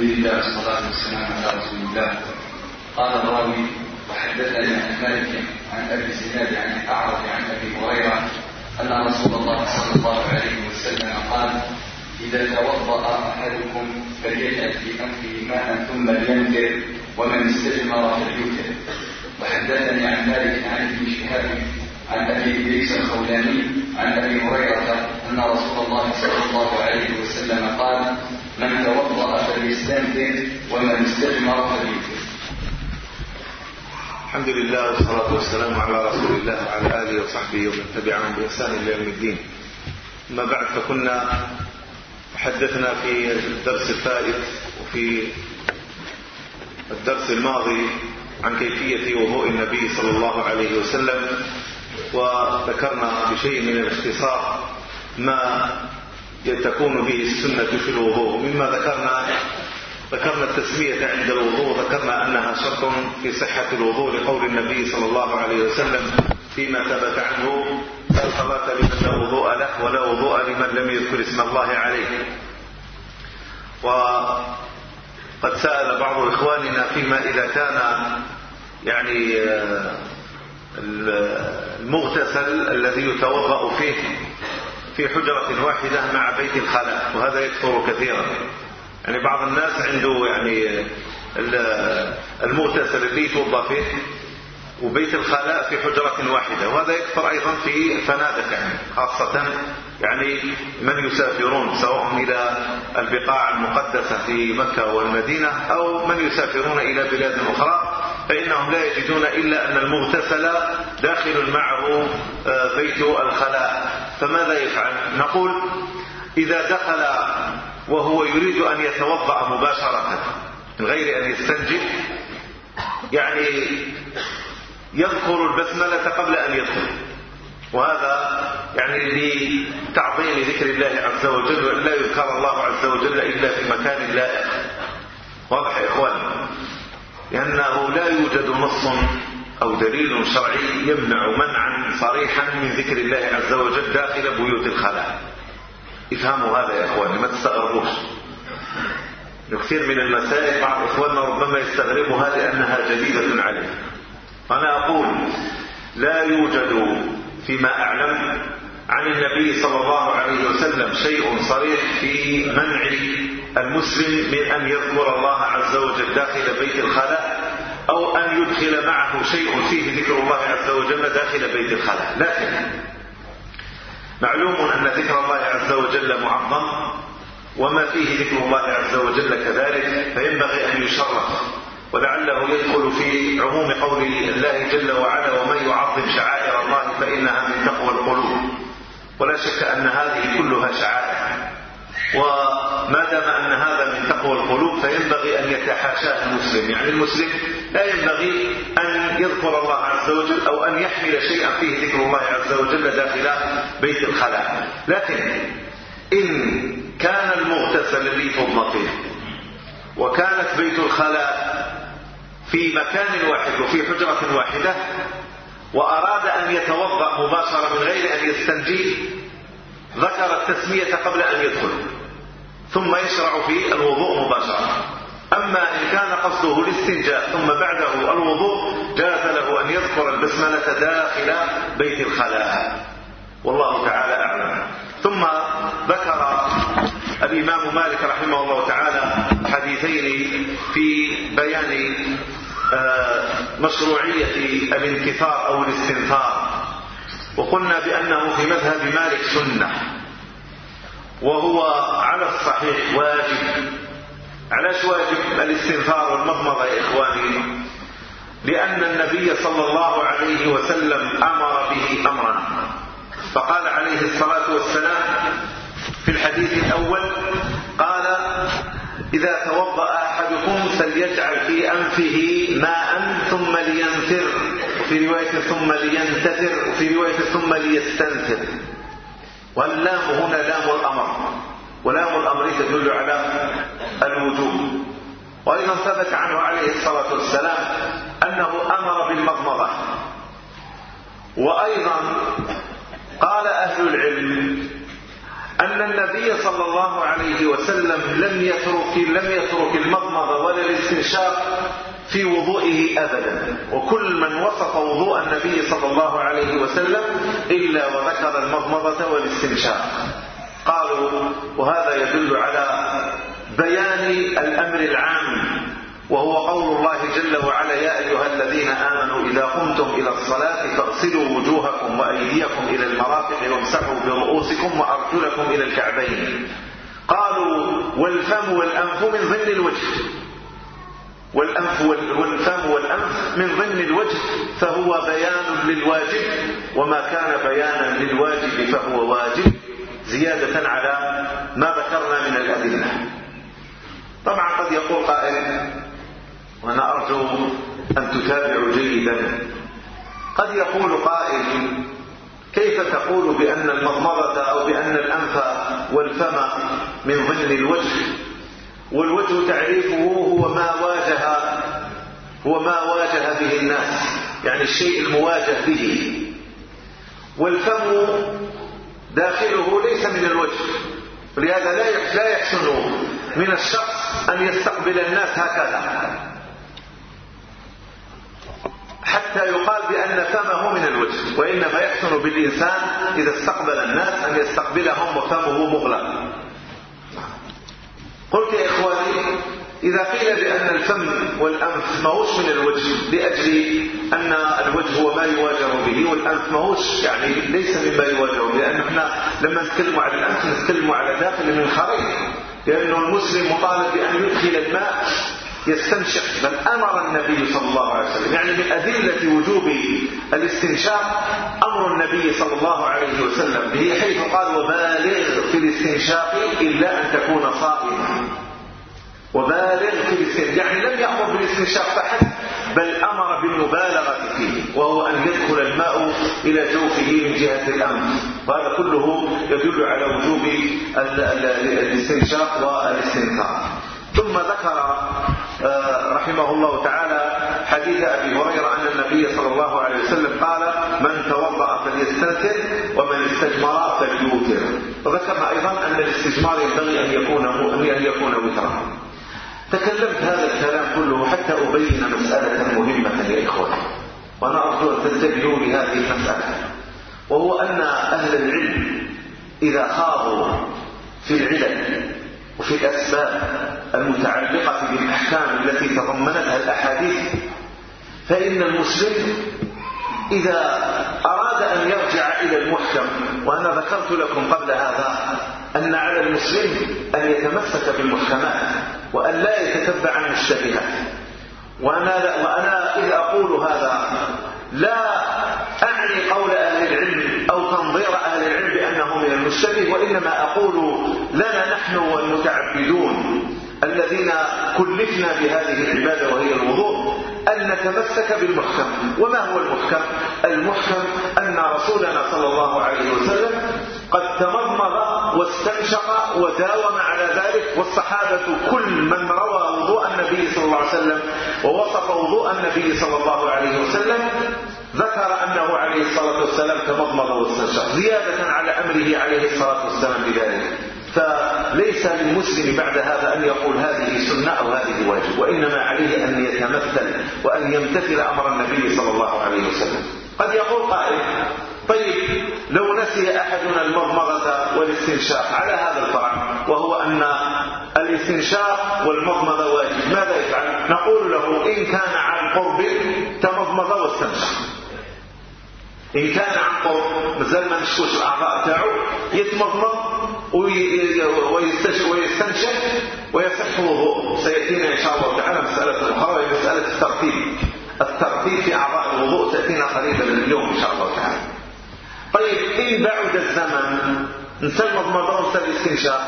لله والصلاة والسلام على رسول الله. قال الراوي وحدثني عن مالك عن أبي الزناد عن الأعرج عن أبي هريرة أن رسول الله صلى الله عليه وسلم قال إذا توضأ أحدكم فليجعل في أنفه ماء ثم لينذر ومن استجمر فليوتر. وحدثني عن مالك عن ابن شهاب عن أبي إدريس الخولاني عن أبي هريرة أن رسول الله صلى الله عليه وسلم قال من توضأ فليستنكر ومن استجمر فليوتر الحمد لله والصلاة والسلام على رسول الله وعلى آله وصحبه ومن تبعهم بإحسان إلى يوم الدين. أما بعد فكنا حدثنا في الدرس الفائت وفي الدرس الماضي عن كيفية وضوء النبي صلى الله عليه وسلم وذكرنا بشيء من الاختصار ما تكون به السنة في الوضوء. مما ذكرنا ذكرنا التسمية عند الوضوء ذكرنا أنها شرط في صحة الوضوء لقول النبي صلى الله عليه وسلم فيما ثبت عنه لا صلاة لمن لا وضوء له ولا وضوء لمن لم يذكر اسم الله عليه. وقد سأل بعض إخواننا فيما إذا كان يعني المغتسل الذي يتوضأ فيه في حجرة واحدة مع بيت الخلاء وهذا يكثر كثيرا. يعني بعض الناس عنده يعني المغتسل اللي يتوضا فيه وبيت الخلاء في حجرة واحدة. وهذا يكثر أيضا في فنادق يعني خاصة يعني من يسافرون سواء إلى البقاع المقدسة في مكة والمدينة أو من يسافرون إلى بلاد أخرى. فإنهم لا يجدون إلا أن المغتسل داخل معه بيت الخلاء. فماذا يفعل؟ نقول إذا دخل وهو يريد أن يتوضأ مباشرة من غير أن يستنجد يعني يذكر البسملة قبل أن يدخل. وهذا يعني لتعظيم ذكر الله عز وجل وأن لا يذكر الله عز وجل إلا في مكان لائق. واضح يا إخوان؟ لأنه لا يوجد نص أو دليل شرعي يمنع منعا صريحا من ذكر الله عز وجل داخل بيوت الخلاء. افهموا هذا يا إخواني ما تستغربوش. كثير من المسائل بعض إخواننا ربما يستغربها لأنها جديدة عليه. أنا أقول لا يوجد فيما أعلم عن النبي صلى الله عليه وسلم شيء صريح في منع المسلم من أن يذكر الله عز وجل داخل بيت الخلاء. أو أن يدخل معه شيء فيه ذكر الله عز وجل داخل بيت الخلاء. لكن معلوم أن ذكر الله عز وجل معظم وما فيه ذكر الله عز وجل كذلك فينبغي أن يشرف ولعله يدخل في عموم قول الله جل وعلا ومن يعظم شعائر الله فإنها من تقوى القلوب ولا شك أن هذه كلها شعائر. وما دام أن هذا من تقوى القلوب فينبغي أن يتحاشاه المسلم. يعني المسلم لا ينبغي أن يذكر الله عز وجل أو أن يحمل شيئا فيه ذكر الله عز وجل داخل بيت الخلاء. لكن إن كان المغتسل الذي فضل فيه وكانت بيت الخلاء في مكان واحد وفي حجرة واحدة وأراد أن يتوضأ مباشرة من غير أن يستنجي ذكر التسمية قبل أن يدخل ثم يشرع في الوضوء مباشرة. أما إن كان قصده الاستنجاء ثم بعده الوضوء جاز له أن يذكر البسملة داخل بيت الخلاء. والله تعالى أعلم. ثم ذكر الإمام مالك رحمه الله تعالى حديثين في بيان مشروعية الانكفار أو الاستنثار. وقلنا بأنه في مذهب مالك سنة وهو على الصحيح واجب. علاش واجب الاستنثار والمضمضة يا إخواني؟ لأن النبي صلى الله عليه وسلم أمر به أمرا. فقال عليه الصلاة والسلام في الحديث الأول قال إذا توضأ أحدكم فليجعل في أنفه ماء ثم لينثر وفي رواية ثم لينتثر وفي رواية ثم ليستنثر. واللام هنا لام الأمر. ولام الأمر تدل على الوجوب. وأيضا ثبت عنه عليه الصلاة والسلام أنه أمر بالمضمضة. وأيضا قال أهل العلم أن النبي صلى الله عليه وسلم لم يترك لم يترك المضمضة ولا الاستنشاق في وضوئه أبدا. وكل من وصف وضوء النبي صلى الله عليه وسلم إلا وذكر المضمضة والاستنشاق. قالوا وهذا يدل على بيان الأمر العام وهو قول الله جل وعلا يا أيها الذين آمنوا إذا قمتم إلى الصلاة فاغسلوا وجوهكم وأيديكم إلى المرافق وامسحوا برؤوسكم وأرجلكم إلى الكعبين. قالوا والفم والأنف من ضمن الوجه. والأنف والفم والأنف من ضمن الوجه فهو بيان للواجب وما كان بيانا للواجب فهو واجب. زيادة على ما ذكرنا من الأدلة. طبعا قد يقول قائل وأنا أرجو أن تتابعوا جيدا. قد يقول قائل كيف تقول بأن المضمضة أو بأن الأنف والفم من ضمن الوجه والوجه تعريفه هو ما واجه هو ما واجه به الناس يعني الشيء المواجه به والفم داخله ليس من الوجه. ولهذا لا يحسن من الشخص أن يستقبل الناس هكذا. حتى يقال بأن فمه من الوجه وإنما يحسن بالإنسان إذا استقبل الناس أن يستقبلهم وفمه مغلق. قلت يا إخواني إذا قيل بأن الفم والأنف ماهوش من الوجه لأجل أن الوجه هو ما يواجه به والأنف ماهوش يعني ليس مما يواجه به لأن إحنا لما نتكلم على الأنف نتكلم على داخل من خريط لأنه المسلم مطالب بأن يدخل الماء يستنشق. بل أمر النبي صلى الله عليه وسلم يعني من أدلة وجوب الاستنشاق أمر النبي صلى الله عليه وسلم به حيث قال وبالغ في الاستنشاق إلا أن تكون صائما. وبالغ في الاستنشاق يعني لم يأمر بالاستنشاق فحسب بل أمر بالمبالغة فيه وهو أن يدخل الماء إلى جوفه من جهة الأنف وهذا كله يدل على وجوب الاستنشاق والاستنثار ثم ذكر آه، رحمه الله تعالى حديث أبي هريرة أن النبي صلى الله عليه وسلم قال من توضأ فليستنثر ومن استجمر فليوتر. وذكرنا أيضا أن الاستجمار ينبغي أن يكون أن يكون وترا. تكلمت هذا الكلام كله حتى أبين مسألة مهمة يا إخواني وأنا أرجو أن تنتبهوا لهذه المسألة. وهو أن أهل العلم إذا خاضوا في العلل وفي الأسباب المتعلقة بالأحكام التي تضمنتها الأحاديث فإن المسلم إذا أراد أن يرجع إلى المحكم وأنا ذكرت لكم قبل هذا أن على المسلم أن يتمسك بالمحكمات. وأن لا يتتبع المشتبهات وأنا, وأنا إذا أقول هذا لا أعني قول أهل العلم أو تنظير أهل العلم بأنه من المشتبه وإنما أقول لنا نحن والمتعبدون الذين كلفنا بهذه العبادة وهي الوضوء أن نتمسك بالمحكم وما هو المحكم؟ المحكم أن رسولنا صلى الله عليه وسلم قد تمضمض واستنشق وداوم على ذلك والصحابة كل من روى وضوء النبي صلى الله عليه وسلم ووصف وضوء النبي صلى الله عليه وسلم ذكر أنه عليه الصلاة والسلام تمضمض واستنشق زيادة على أمره عليه الصلاة والسلام بذلك. فليس للمسلم بعد هذا أن يقول هذه سنة أو هذه واجب وإنما عليه أن يتمثل وأن يمتثل أمر النبي صلى الله عليه وسلم. قد يقول قائل طيب لو نسي أحدنا المضمضة والاستنشاق على هذا الفرع وهو أن الاستنشاق والمضمضة واجب. ماذا يفعل؟ نقول له إن كان عن قرب تمضمض واستنشق. إن كان عن قرب مازال ما نشكوش الأعضاء تاعو يتمضمض ويستنشق ويصح وضوء سيأتينا إن شاء الله تعالى مسألة أخرى مسألة الترتيب. الترتيب في أعضاء الوضوء تأتينا قريبا اليوم إن شاء الله تعالى. طيب إن بعد الزمن المضمضة ونسى الاستنشاق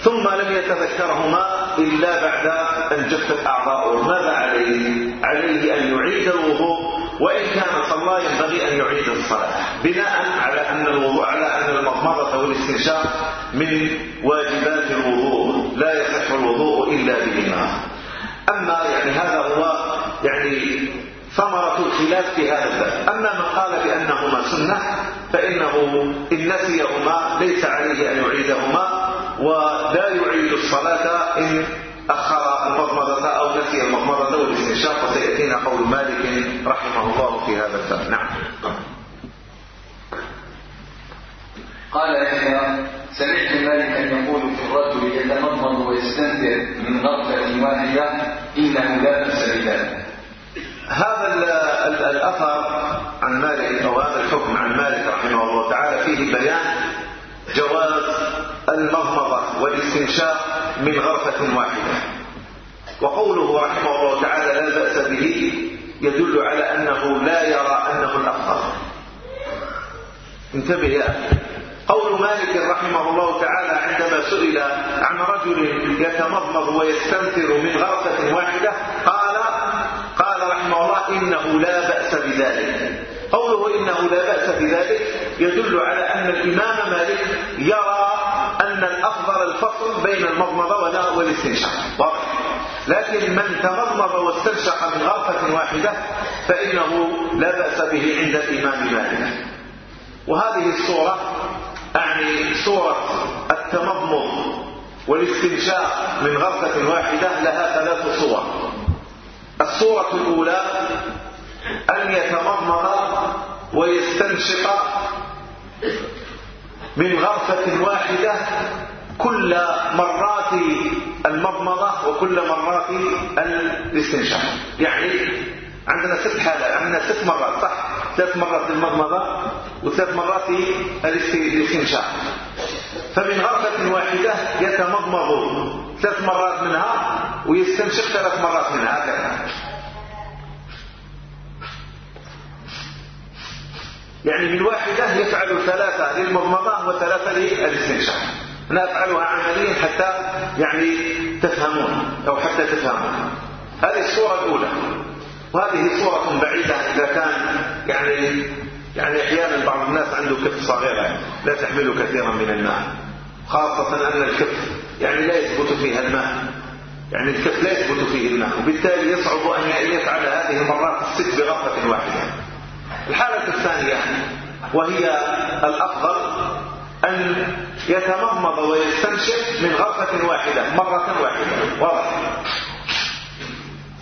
ثم لم يتذكرهما إلا بعد أن جفت أعضاؤه ماذا عليه؟ عليه أن يعيد الوضوء وإن كان صلى ينبغي أن يعيد الصلاة بناء على أن الوضوء على أن المضمضة والاستنشاق من واجبات الوضوء لا يصح الوضوء إلا بهما أما يعني هذا هو ثمرة الخلاف في هذا الباب. أما من قال بأنهما سنة فإنه إن نسيهما ليس عليه أن يعيدهما ولا يعيد الصلاة إن أخر المضمضة أو نسي المضمضة والاستنشاق وسيأتينا قول مالك رحمه الله في هذا الباب. نعم. قال يحيى سمعت مالكا يقول في الرجل يتمضمض ويستنزل من غرفة واحدة إنه لا بأس بذلك هذا الأثر عن مالك أو هذا الحكم عن مالك رحمه الله تعالى فيه بيان جواز المضمضة والاستنشاق من غرفة واحدة. وقوله رحمه الله تعالى لا بأس به يدل على أنه لا يرى أنه الأفضل. انتبه يا قول مالك رحمه الله تعالى عندما سئل عن رجل يتمضمض ويستنثر من غرفة واحدة قال إنه لا بأس بذلك. قوله إنه لا بأس بذلك يدل على أن الإمام مالك يرى أن الأفضل الفصل بين المضمضة والاستنشاق. واضح. لكن من تمضمض واستنشق من غرفة واحدة فإنه لا بأس به عند الإمام مالك. وهذه الصورة أعني صورة التمضمض والاستنشاق من غرفة واحدة لها ثلاث صور. الصورة الأولى أن يتمضمض ويستنشق من غرفة واحدة كل مرات المضمضة وكل مرات الاستنشاق. يعني عندنا ست حالات عندنا ست مرات صح؟ ثلاث مرات للمضمضة وثلاث مرات الاستنشاق. فمن غرفة واحدة يتمضمض ثلاث مرات منها ويستنشق ثلاث مرات منها هكذا. يعني من واحدة يفعل ثلاثة للمضمضة وثلاثة للاستنشاق. أنا أفعلها عمليا حتى يعني تفهمون أو حتى تفهمون. هذه الصورة الأولى. وهذه صورة بعيدة إذا كان يعني يعني أحيانا بعض الناس عنده كف صغيرة لا تحمل كثيرا من الماء خاصة أن الكف يعني لا يثبت فيها الماء. يعني الكف لا يثبت فيه الماء وبالتالي يصعب أن يفعل هذه المرات الست بغرفة واحدة. الحالة الثانية وهي الأفضل أن يتمضمض ويستنشق من غرفة واحدة مرة واحدة. واضح.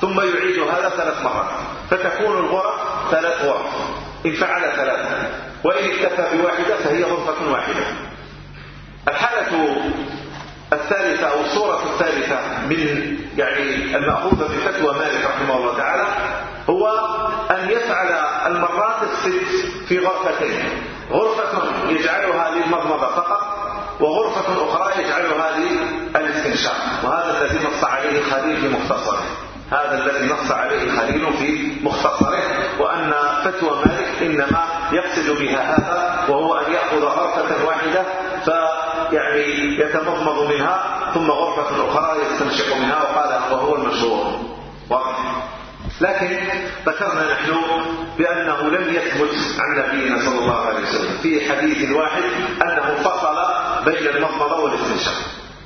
ثم يعيد هذا ثلاث مرات. فتكون الغرف ثلاث غرف. إن فعل ثلاثة. وإن اكتفى بواحدة فهي غرفة واحدة. الحالة الثالثة أو الصورة الثالثة من يعني المأخوذة من فتوى مالك رحمه الله تعالى هو أن يفعل المرات الست في غرفتين. غرفة يجعلها للمضمضة فقط وغرفة أخرى يجعلها للاستنشاق. وهذا الذي نص عليه خليل في مختصره. هذا الذي نص عليه خليل في مختصره. وأن فتوى مالك إنما يقصد بها هذا وهو أن يأخذ غرفة واحدة فيعني يتمضمض منها ثم غرفة أخرى يستنشق منها وقال وهو المشهور. واضح؟ لكن ذكرنا نحن بأنه لم يثبت عن نبينا صلى الله عليه وسلم في حديث واحد أنه فصل بين المضمضة والاستنشاق.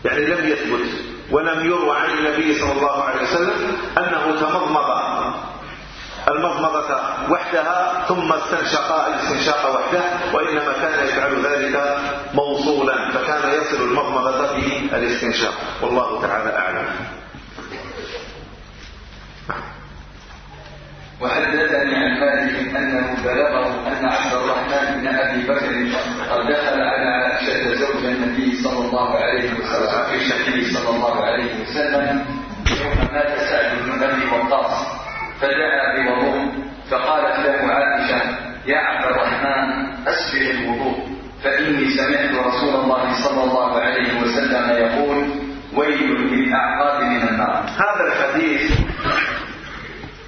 يعني لم يثبت ولم يروى عن النبي صلى الله عليه وسلم أنه تمضمض المضمضة وحدها ثم استنشق الاستنشاق وحده وإنما كان يفعل ذلك موصولا. يصل المضمضة بالاستنشاق والله تعالى أعلم. وحدثني عن مالك أنه بلغه أن عبد الرحمن بن أبي بكر قد دخل على عائشة زوج النبي صلى الله عليه وسلم. عائشة النبي صلى الله عليه وسلم يوم مات سعد بن أبي وقاص فدعا بوضوء فقالت له عائشة يا عبد الرحمن اسبغ الوضوء. فإني سمعت رسول الله صلى الله عليه وسلم يقول ويل للأعقاب من النار. هذا الحديث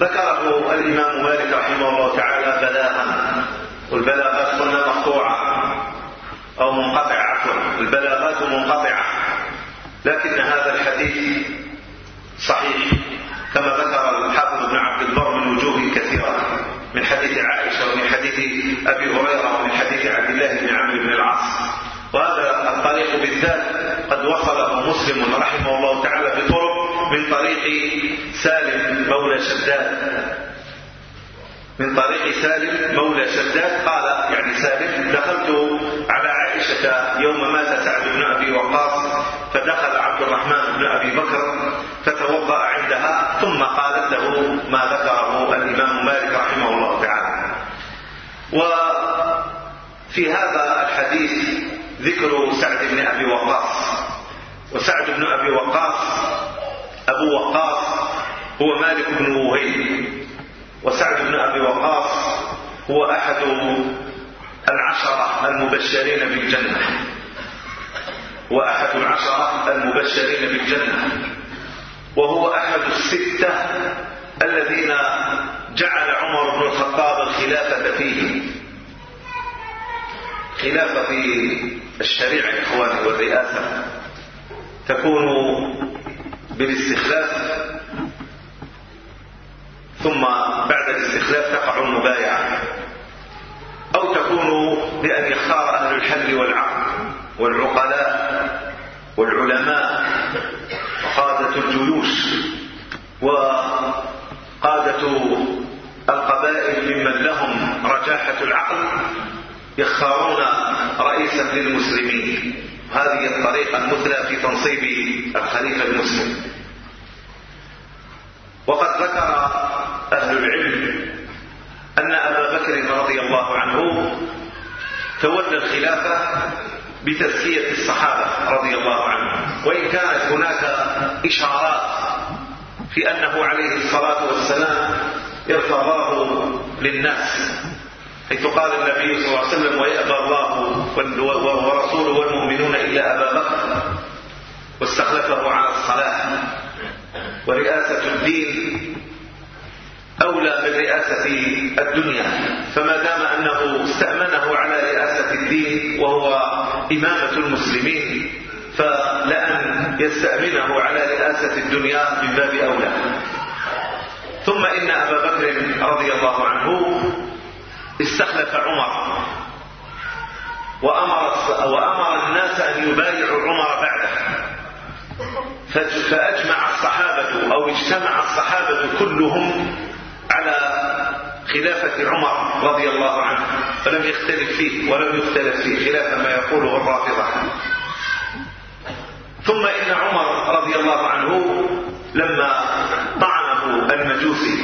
ذكره الإمام مالك رحمه الله تعالى بلاغا والبلاغات قلنا مقطوعة أو منقطعة عفوا. البلاغات منقطعة لكن هذا الحديث صحيح كما ذكر الحافظ ابن عبد البر من وجوه كثيرة من حديث عائشة ومن حديث أبي هريرة ومن حديث عبد الله بن عمرو بن العاص. وهذا الطريق بالذات قد وصله مسلم رحمه الله تعالى بطرق من طريق سالم مولى شداد. من طريق سالم مولى شداد. قال يعني سالم دخلت على عائشة يوم مات سعد بن أبي وقاص فدخل عبد الرحمن بن أبي بكر فتوضأ عندها ثم قالت له ما ذكره الإمام مالك رحمه الله تعالى وفي هذا الحديث ذكر سعد بن أبي وقاص. وسعد بن أبي وقاص أبو وقاص هو مالك بن وهيب. وسعد بن أبي وقاص هو أحد العشرة المبشرين بالجنة. وأحد العشرة المبشرين بالجنة. وهو أحد الستة الذين جعل عمر بن الخطاب الخلافة فيه. خلافة في الشريعة إخواني والرئاسة. تكون بالاستخلاف. ثم بعد الاستخلاف تقع المبايعة. أو تكون بأن يختار أهل الحل والعقل والعقلاء والعلماء وقادة الجيوش وقادة القبائل ممن لهم رجاحة العقل يختارون رئيسا للمسلمين. هذه الطريقة المثلى في تنصيب الخليفة المسلم. وقد ذكر أهل العلم أن أبا بكر رضي الله عنه تولى الخلافة بتزكية الصحابة رضي الله عنهم وإن كانت هناك إشارات في أنه عليه الصلاة والسلام ارتضاه للناس حيث قال النبي صلى الله عليه وسلم ويأبى الله ورسوله والمؤمنون إلا أبا بكر واستخلفه على الصلاة. ورئاسة الدين أولى من رئاسة الدنيا فما دام أنه استأمنه على رئاسة الدين وهو إمامة المسلمين فلأن يستأمنه على رئاسة الدنيا من باب أولى. ثم إن أبا بكر رضي الله عنه استخلف عمر. وأمر, وأمر الناس أن يبايعوا عمر بعده. فأجمع الصحابة أو اجتمع الصحابة كلهم على خلافة عمر رضي الله عنه. فلم يختلف فيه ولم يختلف فيه خلاف ما يقوله الرافضة. ثم إن عمر رضي الله عنه لما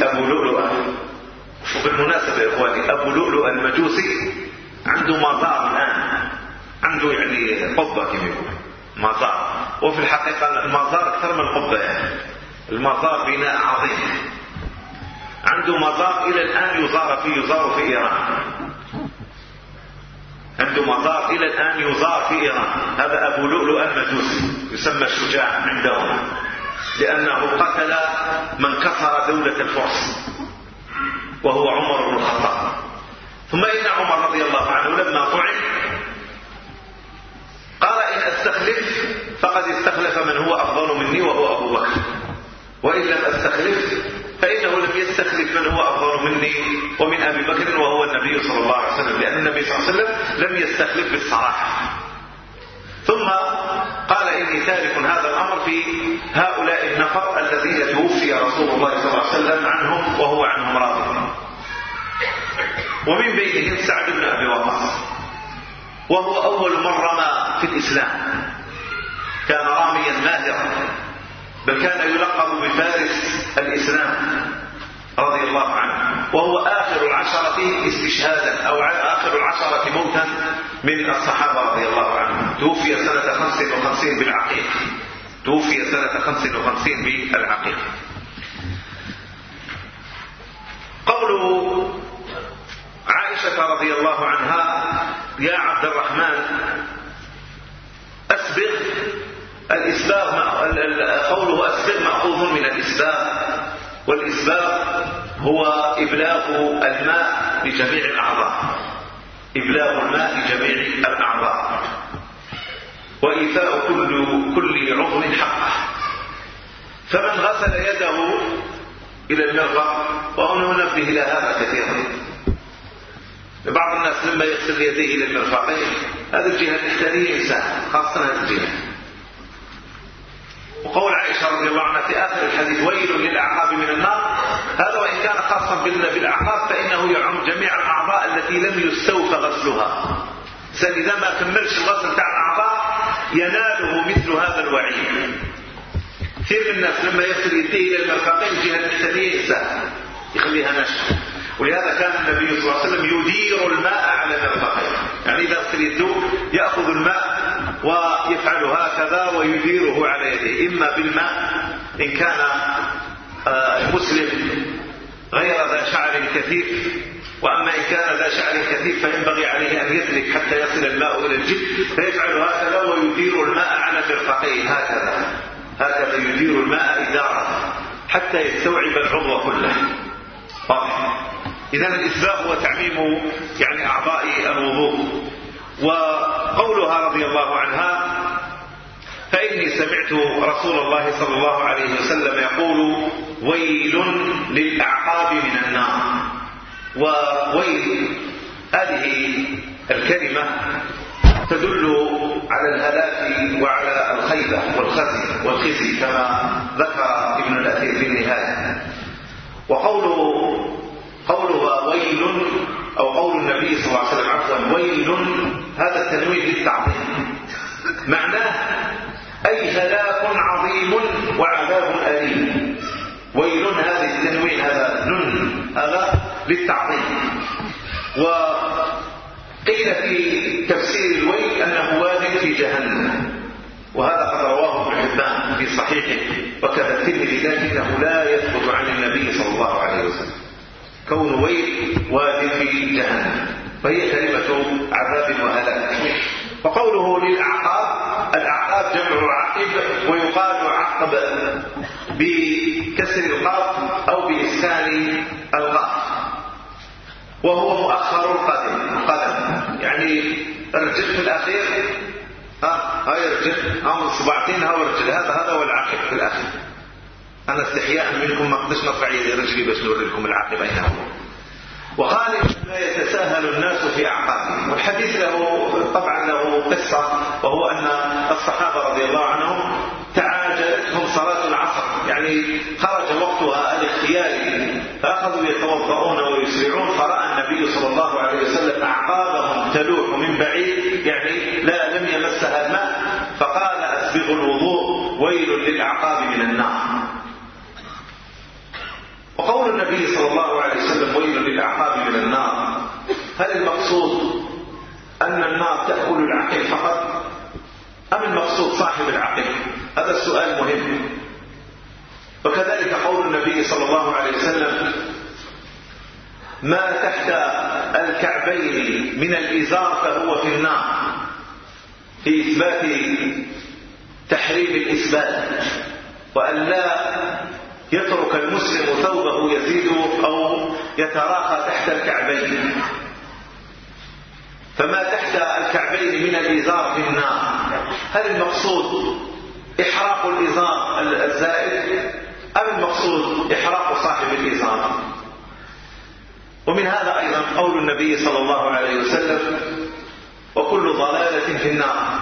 أبو لؤلؤة. وبالمناسبة يا إخواني أبو لؤلؤ المجوسي. عنده مزار الآن. عنده يعني قبة كما يقول مزار وفي الحقيقة المزار أكثر من القبة يعني. المزار بناء عظيم. عنده مزار إلى الآن يزار فيه يزار في إيران. عنده مزار إلى الآن يزار في إيران. هذا أبو لؤلؤ المجوسي. يسمى الشجاع عندهم. لأنه قتل من كسر دولة الفرس وهو عمر بن الخطاب. ثم إن عمر رضي الله عنه لما طعن قال إن أستخلف فقد استخلف من هو أفضل مني وهو أبو بكر. وإن لم أستخلف فإنه لم يستخلف من هو أفضل مني ومن أبي بكر وهو النبي صلى الله عليه وسلم لأن النبي صلى الله عليه وسلم لم يستخلف بالصراحة ثم قال إني تارك هذا الأمر في هؤلاء النفر الذين توفي رسول الله صلى الله عليه وسلم عنهم وهو عنهم راضي. ومن بينهم سعد بن أبي وقاص. وهو أول من رمى في الإسلام. كان راميا ماهرا. بل كان يلقب بفارس الإسلام رضي الله عنه. وهو آخر العشرة استشهادا أو آخر العشرة موتا من الصحابة رضي الله عنهم. توفي سنة 55 بالعقيق. توفي سنة 55 بالعقيق. قول عائشة رضي الله عنها يا عبد الرحمن أسبغ الإسباغ قوله أسبغ مأخوذ من الإسباغ والإسباغ هو إبلاغ الماء لجميع الأعضاء إبلاغ الماء لجميع الأعضاء وإيفاء كل كل عضو حقه. فمن غسل يده إلى المرفق وهنا ننبه إلى هذا كثيرا. بعض الناس لما يغسل يديه إلى المرفقين هذه الجهة تحتاج إنسان خاصة هذه الجهة. وقول عائشة رضي الله عنها في آخر الحديث ويل للأعقاب من النار. هذا وإن كان خاصا بالأعقاب فإنه يعم جميع الأعضاء التي لم يستوفى غسلها. إذا ما كملش الغسل تاع الأعضاء يناله مثل هذا الوعيد. كثير من الناس لما يغسل يديه إلى المرفقين جهة الثانية يسهل يخليها ناشفة ولهذا كان النبي صلى الله عليه وسلم يدير الماء على مرفقين يعني إذا غسل يده يأخذ الماء ويفعل هكذا ويديره على يديه إما بالماء إن كان المسلم آه، غير ذا شعر كثيف وأما إن كان ذا شعر كثيف فينبغي عليه أن يدرك حتى يصل الماء إلى الجلد فيفعل هكذا ويدير الماء على مرفقيه هكذا. هكذا يدير الماء إدارة حتى يستوعب العضو كله. واضح؟ إذا الإسباغ هو تعميم يعني أعضاء الوضوء. وقولها رضي الله عنها فإني سمعت رسول الله صلى الله عليه وسلم يقول ويل للأعقاب من النار. وويل هذه الكلمة تدل على الهلاك وعلى الخيبة والخزي والخزي كما ذكر ابن الأثير في النهاية. وقوله قوله ويل أو قول النبي صلى الله عليه وسلم عفوا ويل هذا التنوين للتعظيم معناه أي هلاك عظيم وعذاب أليم. ويل هذه التنوين هذا نن هذا للتعظيم. وقيل في تفسير الويل أنه واد في جهنم. وهذا قد رواه ابن حبان في صحيحه وكذا الترمذي لكنه لا يثبت عن النبي صلى الله عليه وسلم. كون ويل واد في جهنم. فهي كلمة عذاب وهلاك وقوله للأعقاب الأعقاب جمع عقب ويقال عقب بكسر القاف أو بإسكان القاف. وهو مؤخر القدم القدم يعني الرجل في الأخير ها هاي الرجل ها من صباعتين ها الرجل هذا هذا هو العقب في الأخير. أنا استحياء منكم ما قدش نرفع رجلي باش نوري لكم العاقبة هنا وغالبا ما يتساهل الناس في أعقابهم والحديث له طبعا له قصة وهو أن الصحابة رضي الله عنهم تعاجلتهم صلاة العصر. يعني خرج وقتها الاختياري فأخذوا يتوضؤون ويسرعون فرأى النبي صلى الله عليه وسلم أعقابهم تلوح من بعيد يعني لا لم يمسها الماء فقال أسبغوا الوضوء ويل للأعقاب من النار. وقول النبي صلى الله عليه وسلم ويل للأعقاب من النار. هل المقصود أن النار تأكل العقل فقط؟ أم المقصود صاحب العقل؟ هذا السؤال مهم. وكذلك قول النبي صلى الله عليه وسلم ما تحت الكعبين من الإزار فهو في النار. في إثبات تحريم الإثبات وأن لا يترك المسلم ثوبه يزيد أو يتراخى تحت الكعبين. فما تحت الكعبين من الإزار في النار. هل المقصود إحراق الإزار الزائد أم المقصود إحراق صاحب الإزار ومن هذا أيضا قول النبي صلى الله عليه وسلم وكل ضلالة في النار.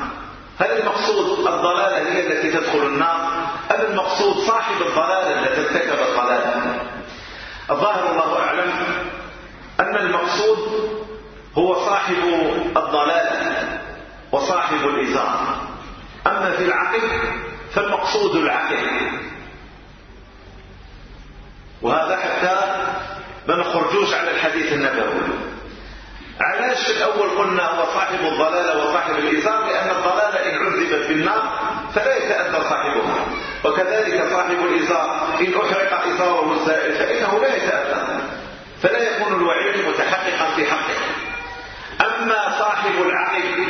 هل المقصود الضلالة هي التي تدخل النار؟ أم المقصود صاحب الضلالة التي ارتكب الضلالة؟ الظاهر الله أعلم أن المقصود هو صاحب الضلالة وصاحب الإزار. أما في العقل فالمقصود العقل. وهذا حتى ما نخرجوش على الحديث النبوي. علاش في الأول قلنا هو صاحب الضلالة وصاحب الإزار لأن الضلالة إن عذبت بالنار فلا يتأذى صاحبها. وكذلك صاحب الإزار إن أحرق إزاره الزائل فإنه لا يتأذى فلا يكون الوعيد متحققا في حقه. أما صاحب العقل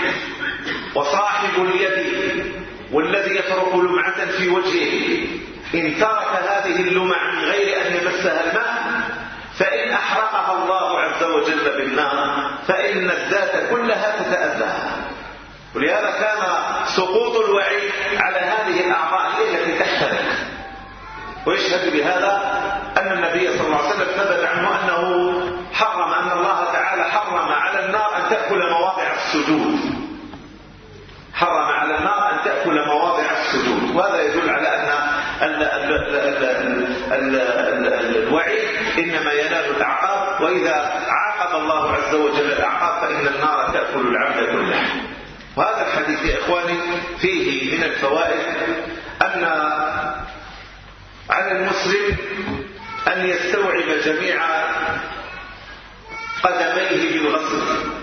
وصاحب اليد والذي يترك لمعة في وجهه إن ترك هذه اللمع من غير أن يمسها الماء فإن أحرقها الله عز وجل بالنار فإن الذات كلها تتأذى. ولهذا كان سقوط الوعيد على هذه الأعضاء هي التي تحترق ويشهد بهذا أن النبي صلى الله عليه وسلم ثبت عنه أنه حرم أن الله تعالى حرم على النار أن تأكل مواضع السجود. حرم على النار أن تأكل مواضع السجود. وهذا يدل على أن الوعيد إنما ينال الأعقاب وإذا عاقب الله عز وجل الأعقاب فإن النار تأكل العبد كله. وهذا الحديث يا إخواني فيه من الفوائد أن على المسلم أن يستوعب جميع قدميه بالغسل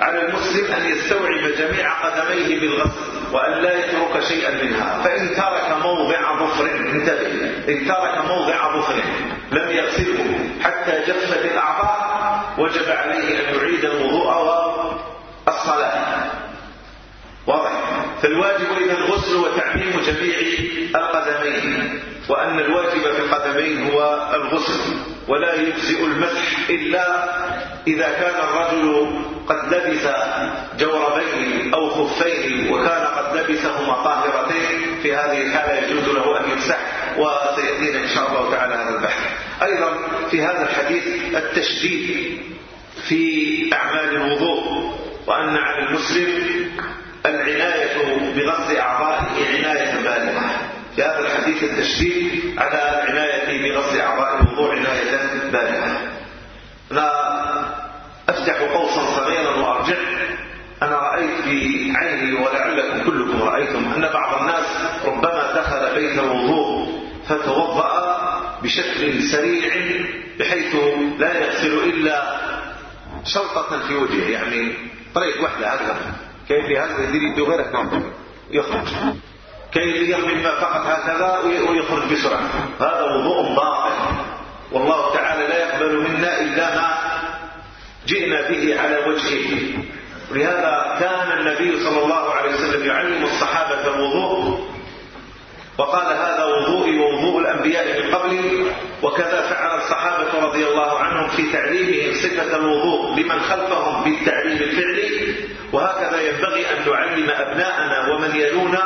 على المسلم أن يستوعب جميع قدميه بالغسل وأن لا يترك شيئا منها. فإن ترك موضع ظفر انتبه إن ترك موضع ظفر لم يغسله حتى جفت الأعضاء وجب عليه أن يعيد الوضوء والصلاة. واضح؟ فالواجب إذا الغسل وتعميم جميع القدمين وأن الواجب في القدمين هو الغسل. ولا يجزئ المسح إلا إذا كان الرجل قد لبس جوربين أو خفين وكان قد لبسهما طاهرتين. في هذه الحالة يجوز له أن يمسح وسيأتينا إن شاء الله تعالى هذا البحث. أيضا في هذا الحديث التشديد في أعمال الوضوء وأن على المسلم العناية بغسل أعضائه عناية بالغة. في هذا الحديث التشديد على العناية بغسل أعضاء الوضوء. أنا أفتح قوسا صغيرا وأرجع. أنا رأيت في عيني ولعلكم كلكم رأيتم أن بعض الناس ربما دخل بيت الوضوء فتوضأ بشكل سريع بحيث لا يغسل إلا شرطة في وجهه يعني طريق واحدة هكذا. كيف هذا يدير يدو غيرك؟ نعم. يخرج. كيف يرمي فقط هكذا ويخرج بسرعة؟ هذا وضوء باطل والله تعالى لا يقبل منا إلا ما جئنا به على وجهه. ولهذا كان النبي صلى الله عليه وسلم يعلم الصحابة الوضوء وقال هذا وضوئي ووضوء الأنبياء من قبلي وكذا فعل الصحابة رضي الله عنهم في تعليمهم صفة الوضوء لمن خلفهم بالتعليم الفعلي. وهكذا ينبغي أن نعلم أبناءنا ومن يلونا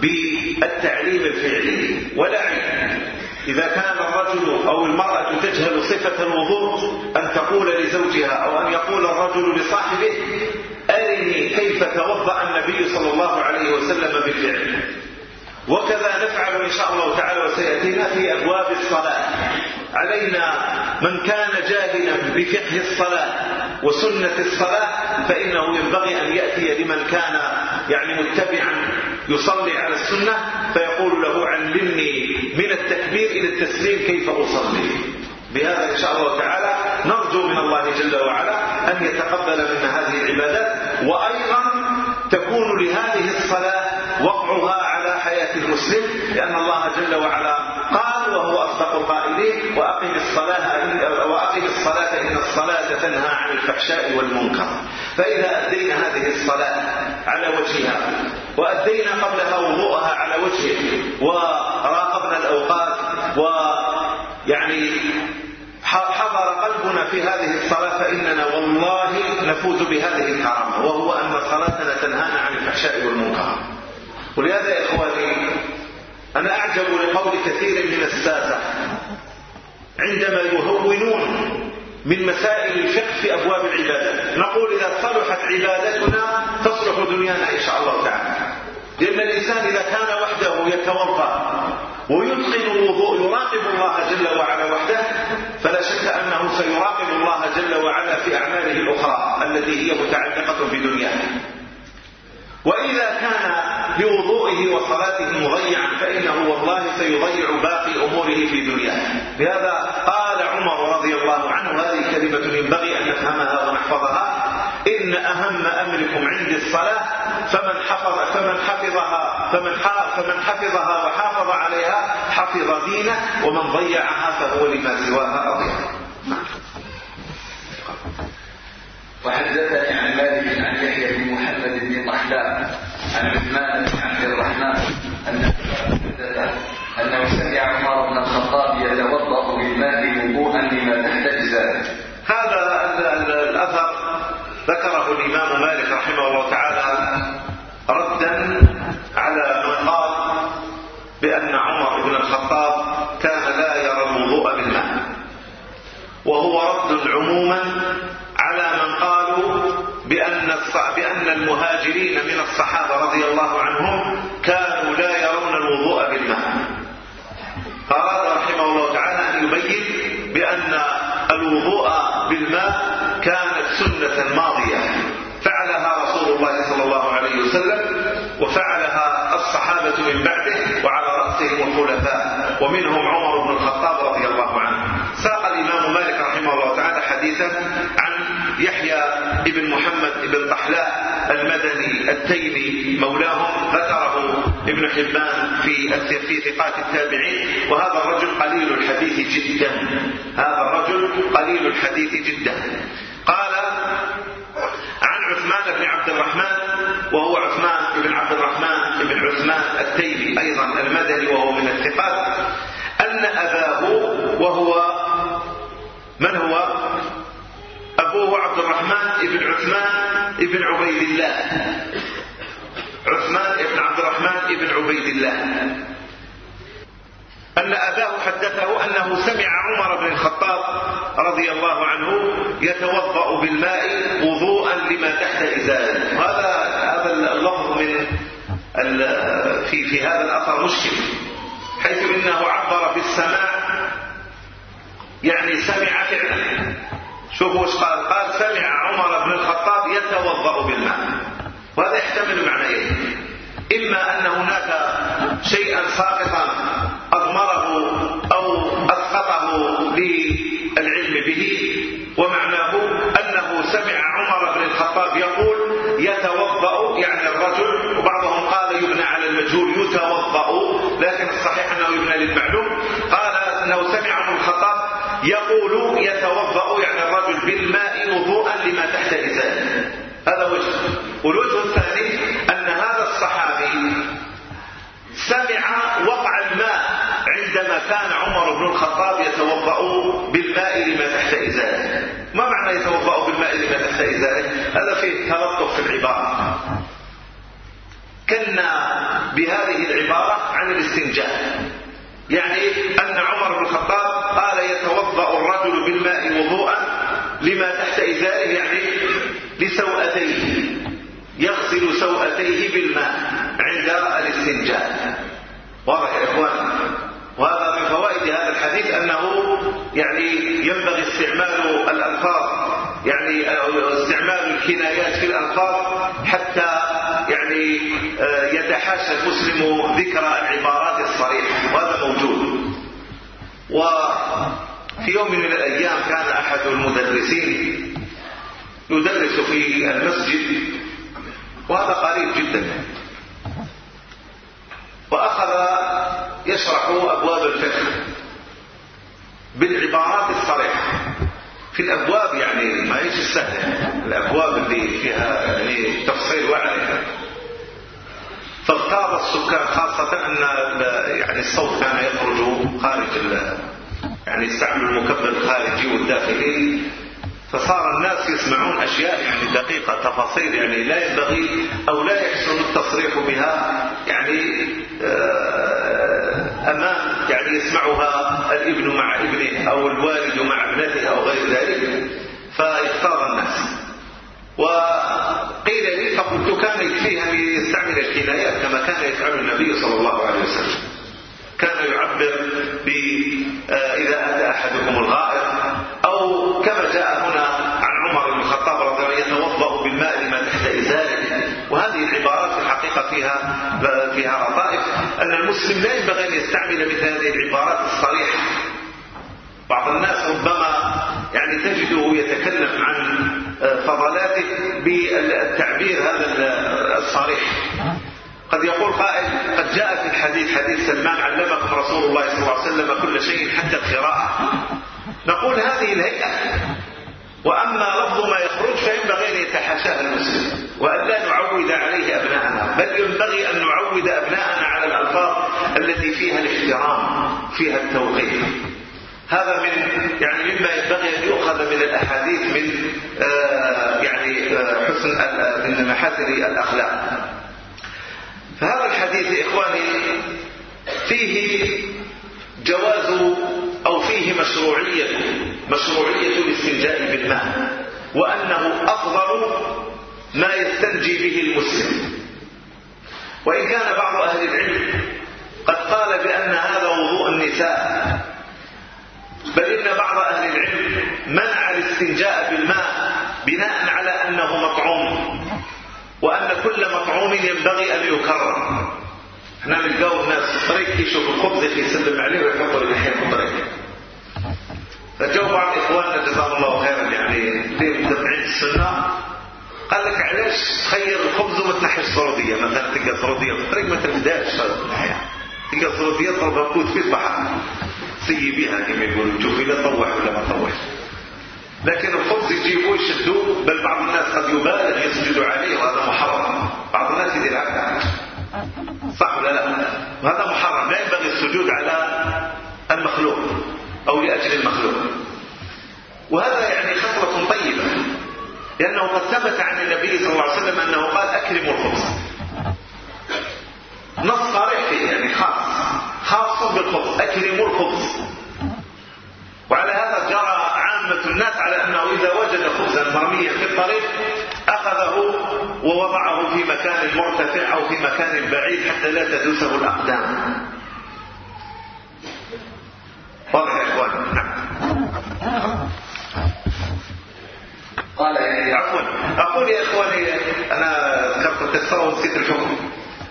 بالتعليم الفعلي. ولا إذا كان الرجل أو المرأة تجهل صفة الوضوء أن تقول لزوجها أو أن يقول الرجل لصاحبه أرني كيف توضأ النبي صلى الله عليه وسلم بالفعل. وكذا نفعل إن شاء الله تعالى وسيأتينا في أبواب الصلاة. علينا من كان جاهلا بفقه الصلاة وسنة الصلاة فإنه ينبغي أن يأتي لمن كان يعني متبعا يصلي على السنة فيقول له علمني من التكبير إلى التسليم كيف أصلي. بهذا إن شاء الله تعالى نرجو من الله جل وعلا أن يتقبل منا هذه العبادات وأيضا تكون لهذه الصلاة وقعها على حياة المسلم لأن الله جل وعلا قال وهو أصدق القائلين وأقم الصلاة وأقم الصلاة إن الصلاة تنهى عن الفحشاء والمنكر. فإذا أدينا هذه الصلاة على وجهها وأدينا قبلها وضوءها على وجهه وراقبنا الأوقات ويعني حضر قلبنا في هذه الصلاة فإننا والله نفوز بهذه الكرامة. وهو أن صلاتنا تنهانا عن الفحشاء والمنكر. ولهذا يا إخواني أنا أعجب لقول كثير من السادة. عندما يهونون من مسائل الفقه في أبواب العبادات نقول إذا صلحت عبادتنا تصلح دنيانا إن شاء الله تعالى. لأن الإنسان إذا كان وحده يتوضأ ويتقن الوضوء يراقب الله جل وعلا وحده فلا شك أنه سيراقب الله جل وعلا في أعماله الأخرى التي هي متعلقة بدنياه. وإذا كان وصلاته مضيعا فإنه والله سيضيع باقي أموره في دنياه. لهذا قال عمر رضي الله عنه هذه كلمة ينبغي أن نفهمها ونحفظها. إن أهم أمركم عندي الصلاة فمن حفظ فمن حفظها فمن فمن حفظها وحافظ عليها حفظ دينه ومن ضيعها فهو لما سواها أضيع وحدثني عن انه سمع عمر بن الخطاب يتوضا بالماء وضوءا لما تحت ازاره هذا الاثر ذكره الامام مالك رحمه الله تعالى ردا على من قال بان عمر بن الخطاب كان لا يرى الوضوء بالماء وهو رد عموما على من قالوا بأن, بأن المهاجرين من الصحابة رضي الله عنهم كانوا لا يرون الوضوء سنة ماضية فعلها رسول الله صلى الله عليه وسلم وفعلها الصحابة من بعده وعلى رأسهم الخلفاء ومنهم عمر بن الخطاب رضي الله عنه ساق الإمام مالك رحمه الله تعالى حديثا عن يحيى بن محمد بن طحلاء المدني التيمي مولاهم ذكره ابن حبان في في ثقات التابعين وهذا الرجل قليل الحديث جدا. هذا الرجل قليل الحديث جدا. قال عن عثمان بن عبد الرحمن وهو عثمان بن عبد الرحمن بن عثمان التيمي أيضا المدني وهو من الثقات أن أباه وهو من هو؟ أبوه عبد الرحمن بن عثمان بن عبيد الله عثمان بن عبد الرحمن بن عبيد الله. أن أباه حدثه أنه سمع عمر بن الخطاب رضي الله عنه يتوضأ بالماء وضوءا لما تحت إزاله هذا هذا اللفظ من في في هذا الأثر مشكل. حيث إنه عبر بالسماع يعني سمع فعلا. شوفوا إيش قال. قال سمع عمر بن الخطاب يتوضأ بالماء. وهذا يحتمل معنيين. إما أن هناك شيئا ساقطا أضمره أو أسقطه للعلم به ومعناه أنه سمع عمر بن الخطاب يقول يتوضأ. يعني الرجل وبعضهم قال يبنى على المجهول. يتوضأ لكن الصحيح أنه يبنى للمعلوم. قال أنه سمع عمر الخطاب يقول يتوضأ. يعني الرجل بالماء وضوءا لما تحت إزاله هذا وجه. والوجه الثاني سمع وقع الماء عندما كان عمر بن الخطاب يتوضأ بالماء لما تحت إزاله ما معنى يتوضأ بالماء لما تحت إزاله هذا فيه تلطف في العبارة. كنا بهذه العبارة عن الاستنجاء. يعني أن عمر بن الخطاب قال يتوضأ الرجل بالماء وضوءا لما تحت إزاره يعني لسوءتيه. يغسل سوءتيه بالماء عند الاستنجاء. واضح يا إخوان؟ وهذا من فوائد هذا الحديث أنه يعني ينبغي استعمال الألفاظ يعني استعمال الكنايات في الألفاظ حتى يعني آه، يتحاشى المسلم ذكر العبارات الصريحة وهذا موجود. وفي يوم من الأيام كان أحد المدرسين يدرس في المسجد وهذا قريب جدا. وأخذ يشرح أبواب الفقه بالعبارات الصريحة. في الأبواب يعني ما هيش السهلة الأبواب اللي فيها يعني تفصيل وعليها فاغتاظ السكان خاصة أن يعني الصوت كان يخرج خارج يعني يستعمل المكبر الخارجي والداخلي. فصار الناس يسمعون أشياء يعني دقيقة تفاصيل يعني لا ينبغي أو لا يحسن التصريح بها يعني آه، أمام يعني يسمعها الابن مع ابنه أو الوالد مع ابنته أو غير ذلك فيختار الناس. وقيل لي فقلت كان يكفيه أن يستعمل الكنايات كما كان يفعل النبي صلى الله عليه وسلم. كان يعبر آه، إذا أتى أحدكم الغائط أو كما أن المسلم لا ينبغي أن يستعمل مثل هذه العبارات الصريحة. بعض الناس ربما يعني تجده يتكلم عن آه، فضلاته بالتعبير هذا الصريح. قد يقول قائل قد جاء في الحديث حديث سلمان علمكم رسول الله صلى الله عليه وسلم كل شيء حتى القراءة. نقول هذه الهيئة. وأما لفظ ما يخرج فينبغي يتحاشاه المسلم وأن لا نعود عليه أبناءنا بل ينبغي أن نعود أبناءنا على الألفاظ التي فيها الاحترام فيها التوقيف هذا من يعني مما ينبغي أن يؤخذ من الأحاديث من آه يعني آه حسن من محاسن الأخلاق. فهذا الحديث إخواني فيه جواز أو فيه مشروعية مشروعية الاستنجاء بالماء. وأنه أفضل ما يستنجي به المسلم. وإن كان بعض أهل العلم قد قال بأن هذا وضوء النساء بل إن بعض أهل العلم منع الاستنجاء بالماء بناء على كل مطعوم ينبغي أن يكرر إحنا نلقاو الناس في الطريق يشوف الخبز يسلم عليه ويحطه للحين في الطريق فجاء بعض إخواننا جزاهم الله خيرا يعني اللي متبعين السنة قال لك علاش تخير الخبز وما تنحيش الزروديه مثلا تلقى الزروديه في الطريق ما تبداش. تلقى الزروديه تضرب كوت في البحر. سيي بها كما يقولوا تشوفي لا طوح ولا ما طوح لكن الخبز يجيبوه يشدوه بل بعض الناس قد يبالغ يسجدوا عليه وهذا محرم. بعض الناس يدير هكذا صح ولا لا؟ وهذا محرم. لا ينبغي السجود على المخلوق أو لأجل المخلوق. وهذا يعني خطوة طيبة. لأنه قد ثبت عن النبي صلى الله عليه وسلم أنه قال أكرموا الخبز. نص صريح يعني خاص. خاص بالخبز. أكرموا الخبز. وعلى هذا جرى عامة الناس على أنه إذا وجد خبزا مرميا في الطريق أخذه ووضعه في مكان مرتفع أو في مكان بعيد حتى لا تدوسه الأقدام. واضح يا إخوان نعم. قال يعني عفوا أقول يا إخواني أنا ذكرت القصة ونسيت الحكم.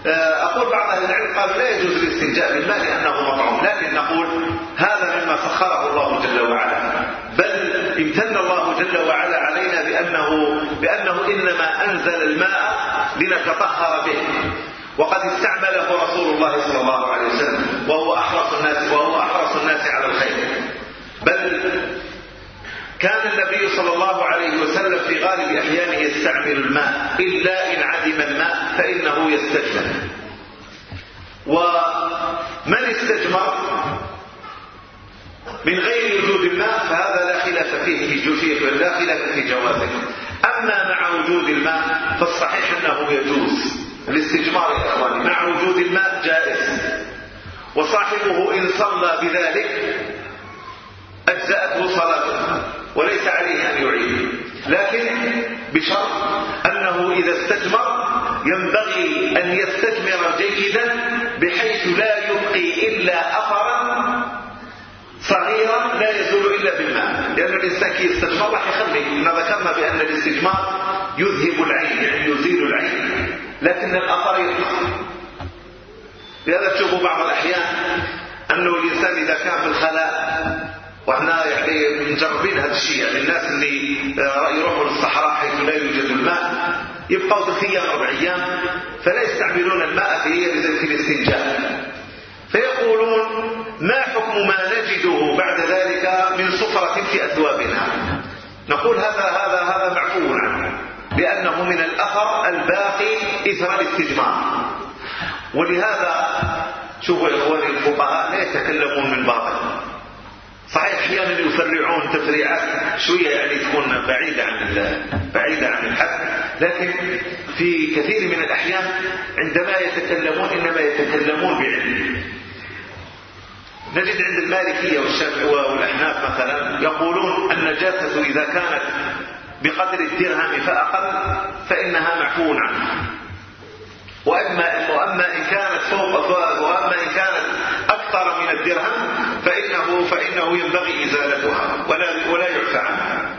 آه، أقول بعض أهل العلم قالوا لا يجوز الاستنجاء بالماء لأنه مطعوم لكن نقول هذا مما سخره الله جل وعلا. بل امتن الله جل وعلا علينا بأنه, بأنه إنما أنزل الماء لنتطهر به. وقد استعمله رسول الله صلى الله عليه وسلم وهو أحرص الناس وهو أحرص الناس على الخير. بل كان النبي صلى الله عليه وسلم في غالب أحيانه يستعمل الماء إلا إن عدم الماء فإنه يستجمر ومن استجمر من غير وجود الماء فهذا لا خلاف فيه في لا خلاف في جوازه. أما مع وجود الماء فالصحيح أنه يجوز. الاستجمار يا إخواني مع وجود الماء جائز. وصاحبه إن صلى بذلك أجزأته صلاته وليس عليه أن يعيد. لكن بشرط أنه إذا استجمر ينبغي أن يستجمر جيدا بحيث لا يبقي إلا أثرا صغيرا لا يزول إلا بالماء لأن الإنسان كي يستجمر راح يخلي ذكرنا بأن الاستجمار يذهب العين يعني يزيل العين. لكن الأثر يبقى لهذا تشوفوا بعض الأحيان أنه الإنسان إذا كان في الخلاء وإحنا يعني مجربين هذا الشيء. يعني الناس اللي آه، يروحوا للصحراء حيث لا يوجد الماء يبقوا ثلاث أيام أربع أيام فلا يستعملون الماء في في الاستنجاء. فيقولون ما حكم ما نجده بعد ذلك من صفرة في أثوابنا؟ نقول هذا هذا هذا معفو عنه لأنه من الأثر الباقي إثر الاستجمار ولهذا شوفوا إخواني الفقهاء لا يتكلمون من باطل. صحيح أحيانا يفرعون تفريعات شوية يعني تكون بعيدة عن بعيدة عن الحد. لكن في كثير من الأحيان عندما يتكلمون إنما يتكلمون بعلم. نجد عند المالكية والشافعية والأحناف مثلا يقولون النجاسة إذا كانت بقدر الدرهم فأقل فإنها معفو عنها. واما وأما إن كانت فوق وأما إن كانت أكثر من الدرهم فإنه, فإنه ينبغي إزالتها ولا, ولا يعفى عنها.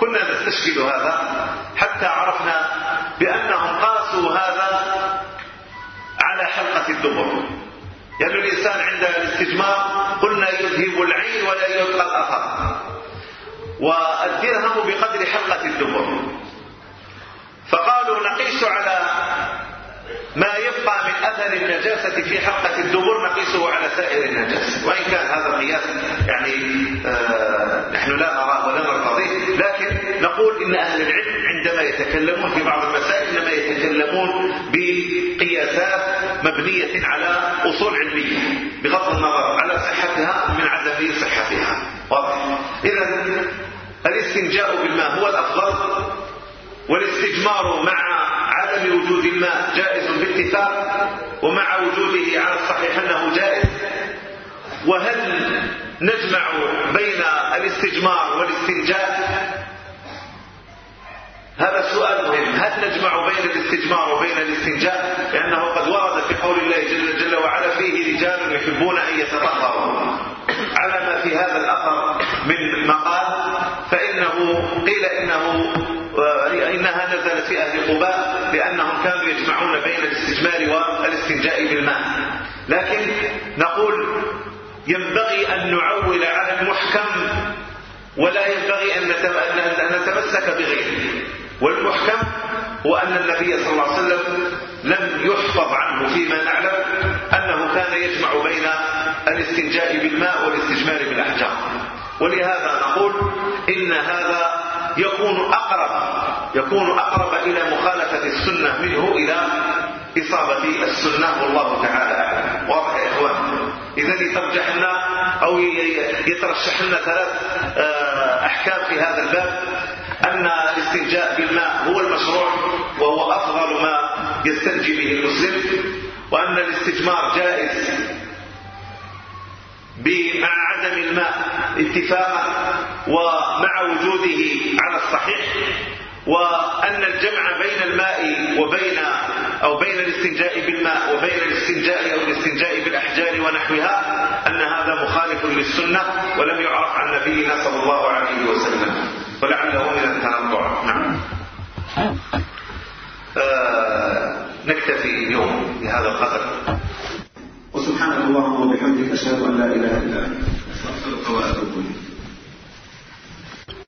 كنا نستشكل هذا حتى عرفنا بأنهم قاسوا هذا على حلقة الدبر. يعني الإنسان عند الاستجمار قلنا يذهب العين ولا يلقى الأثر. والدرهم بقدر حلقة الدبر. فقالوا نقيس على ما يبقى أثر النجاسة في حلقة الدبر نقيسه على سائر النجاسة. وإن كان هذا القياس يعني آه نحن لا نراه ولا نرتضيه. لكن نقول إن أهل العلم عندما يتكلمون في بعض المسائل إنما يتكلمون بقياسات مبنية على أصول علمية بغض النظر على صحتها من عدم صحتها. واضح؟ إذا الاستنجاء بالماء هو الأفضل والاستجمار مع عدم وجود الماء جائز باتفاق ومع وجوده على الصحيح أنه جائز. وهل نجمع بين الاستجمار والاستنجاء؟ هذا سؤال مهم. هل نجمع بين الاستجمار وبين الاستنجاء؟ لأنه قد ورد في قول الله جل, جل وعلا فيه رجال يحبون أن يتطهروا. على ما في هذا الأثر ينبغي أن نعول على المحكم ولا ينبغي أن نتمسك بغيره. والمحكم هو أن النبي صلى الله عليه وسلم لم يحفظ عنه فيما نعلم أنه كان يجمع بين الاستنجاء بالماء والاستجمار بالأحجار. ولهذا نقول إن هذا يكون أقرب يكون أقرب إلى مخالفة السنة منه إلى إصابة السنة والله تعالى أعلم. واضح يا إخوان؟ إذا يترجح لنا أو يترشح لنا ثلاث آه، أحكام في هذا الباب. أن الاستنجاء بالماء هو المشروع وهو أفضل ما يستنجي به المسلم وأن الاستجمار جائز مع عدم الماء اتفاقا ومع وجوده على الصحيح وأن الجمع بين الماء وبين أو بين الاستنجاء بالماء وبين الاستنجاء أو الاستنجاء بالأحجار ونحوها أن هذا مخالف للسنة ولم يعرف عن نبينا صلى الله عليه وسلم. ولعله من التنطع نعم. آه نكتفي اليوم بهذا القدر. وسبحانك اللهم وبحمدك أشهد أن لا إله إلا أنت. أستغفرك وأتوب إليك.